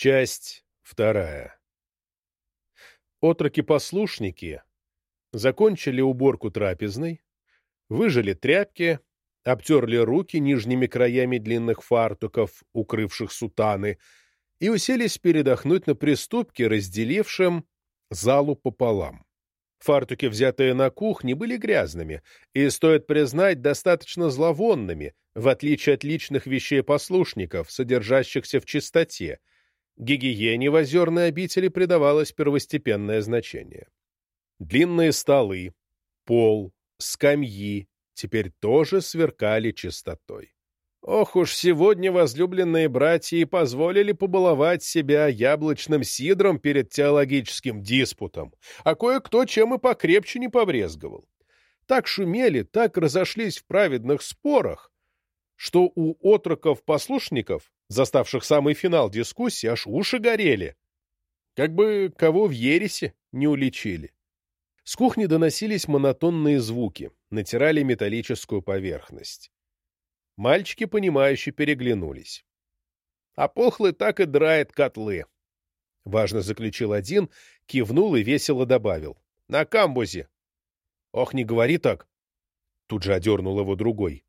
Часть вторая. Отроки-послушники закончили уборку трапезной, выжили тряпки, обтерли руки нижними краями длинных фартуков, укрывших сутаны, и уселись передохнуть на приступке, разделившем залу пополам. Фартуки, взятые на кухне, были грязными и, стоит признать, достаточно зловонными, в отличие от личных вещей послушников, содержащихся в чистоте. Гигиене в озерной обители придавалось первостепенное значение. Длинные столы, пол, скамьи теперь тоже сверкали чистотой. Ох уж сегодня возлюбленные братья и позволили побаловать себя яблочным сидром перед теологическим диспутом, а кое-кто чем и покрепче не побрезговал. Так шумели, так разошлись в праведных спорах, что у отроков-послушников, заставших самый финал дискуссии, аж уши горели. Как бы кого в ересе не уличили. С кухни доносились монотонные звуки, натирали металлическую поверхность. Мальчики, понимающе переглянулись. А Похлый так и драет котлы. Важно заключил один, кивнул и весело добавил. На камбузе. Ох, не говори так. Тут же одернул его другой.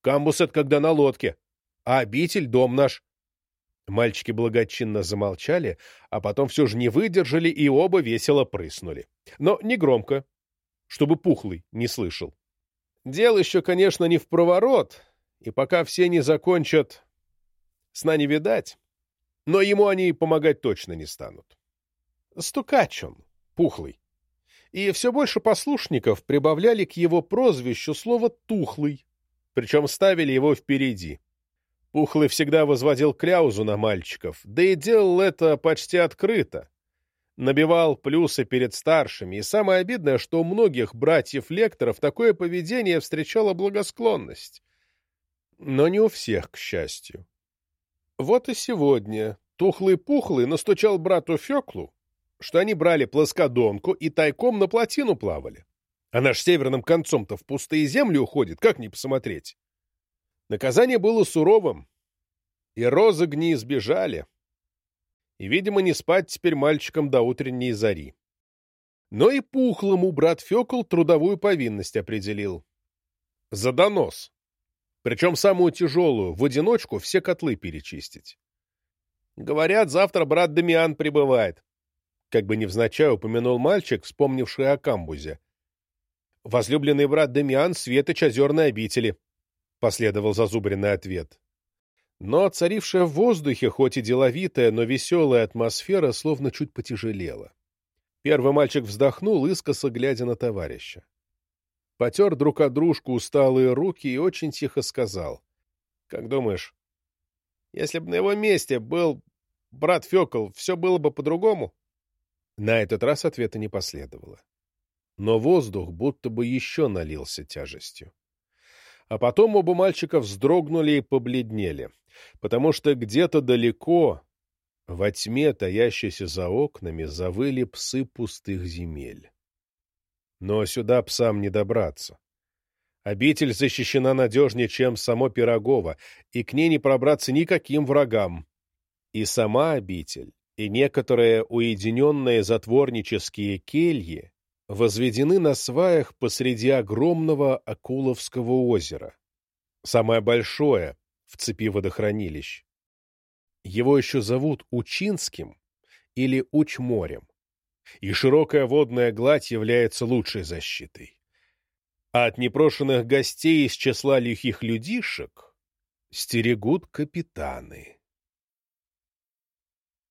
Камбуз — это когда на лодке, а обитель — дом наш. Мальчики благочинно замолчали, а потом все же не выдержали и оба весело прыснули. Но не громко, чтобы Пухлый не слышал. Дело еще, конечно, не в проворот, и пока все не закончат, сна не видать, но ему они помогать точно не станут. Стукач он, Пухлый. И все больше послушников прибавляли к его прозвищу слово «тухлый», причем ставили его впереди. Пухлый всегда возводил кляузу на мальчиков, да и делал это почти открыто. Набивал плюсы перед старшими, и самое обидное, что у многих братьев-лекторов такое поведение встречало благосклонность. Но не у всех, к счастью. Вот и сегодня Тухлый-Пухлый настучал брату Феклу, что они брали плоскодонку и тайком на плотину плавали. Она ж северным концом-то в пустые земли уходит, как не посмотреть. Наказание было суровым, и розыгни избежали. И, видимо, не спать теперь мальчикам до утренней зари. Но и пухлому брат Фекл трудовую повинность определил. За донос. Причем самую тяжелую, в одиночку все котлы перечистить. Говорят, завтра брат Дамиан прибывает. Как бы невзначай упомянул мальчик, вспомнивший о камбузе. Возлюбленный брат Дамиан — светоч озерной обители, последовал зазубренный ответ. Но царившая в воздухе, хоть и деловитая, но веселая атмосфера, словно чуть потяжелела. Первый мальчик вздохнул, искоса глядя на товарища. Потер друг от дружку усталые руки и очень тихо сказал. — Как думаешь, если бы на его месте был брат Фекл, все было бы по-другому? На этот раз ответа не последовало. Но воздух будто бы еще налился тяжестью. А потом оба мальчика вздрогнули и побледнели, потому что где-то далеко, во тьме, таящейся за окнами, завыли псы пустых земель. Но сюда псам не добраться. Обитель защищена надежнее, чем само Пирогово, и к ней не пробраться никаким врагам. И сама обитель, и некоторые уединенные затворнические кельи возведены на сваях посреди огромного Акуловского озера, самое большое в цепи водохранилищ. Его еще зовут Учинским или Учморем, и широкая водная гладь является лучшей защитой. А от непрошенных гостей из числа лихих людишек стерегут капитаны.